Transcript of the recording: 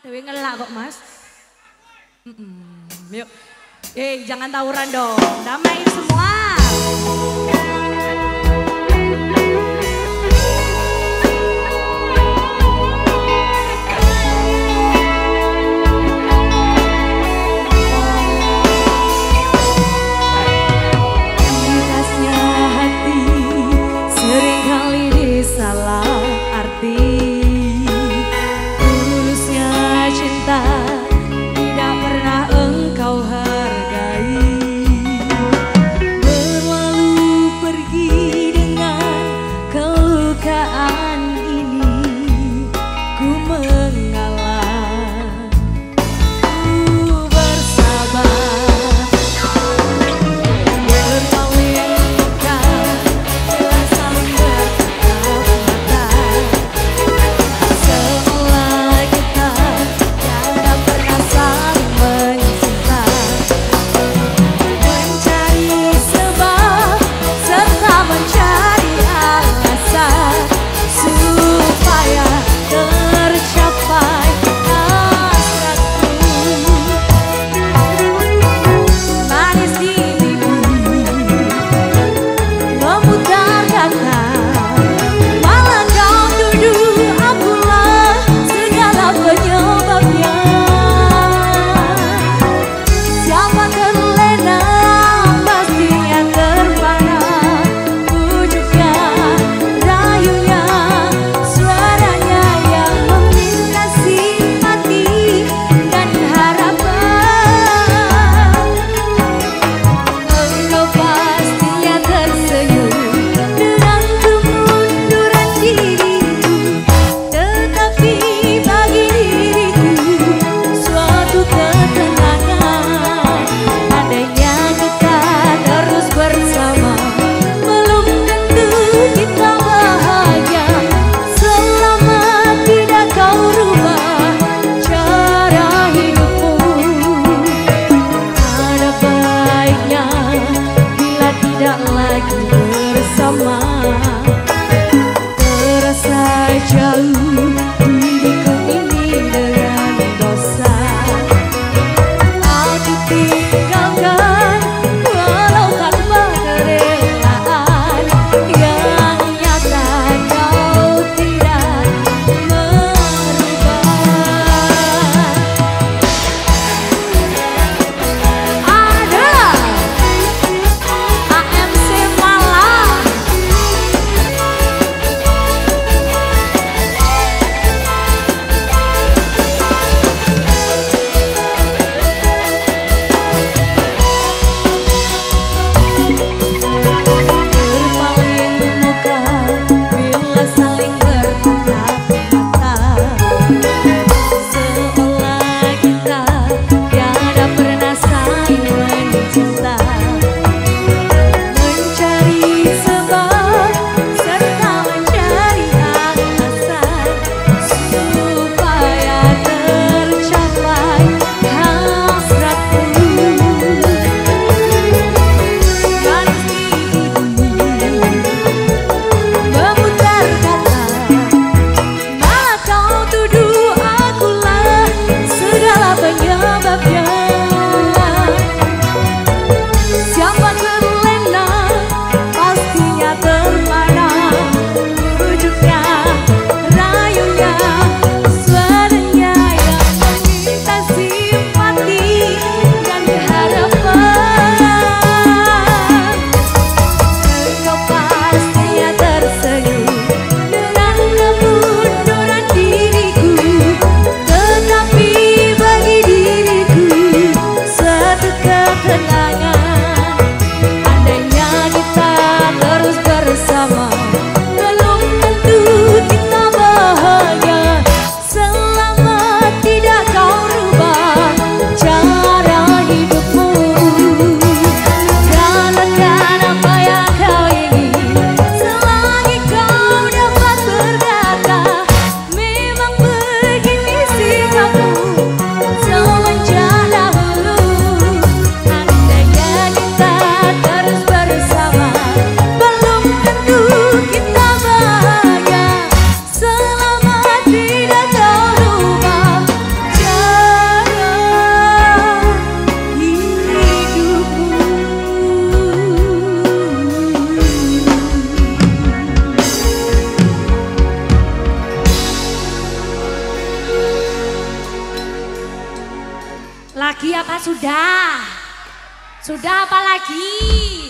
dewe ngelak kok mas. Mm -mm. Yuk, eh jangan tawuran dong, damai semua. Lagi apa sudah? Sudah apa lagi?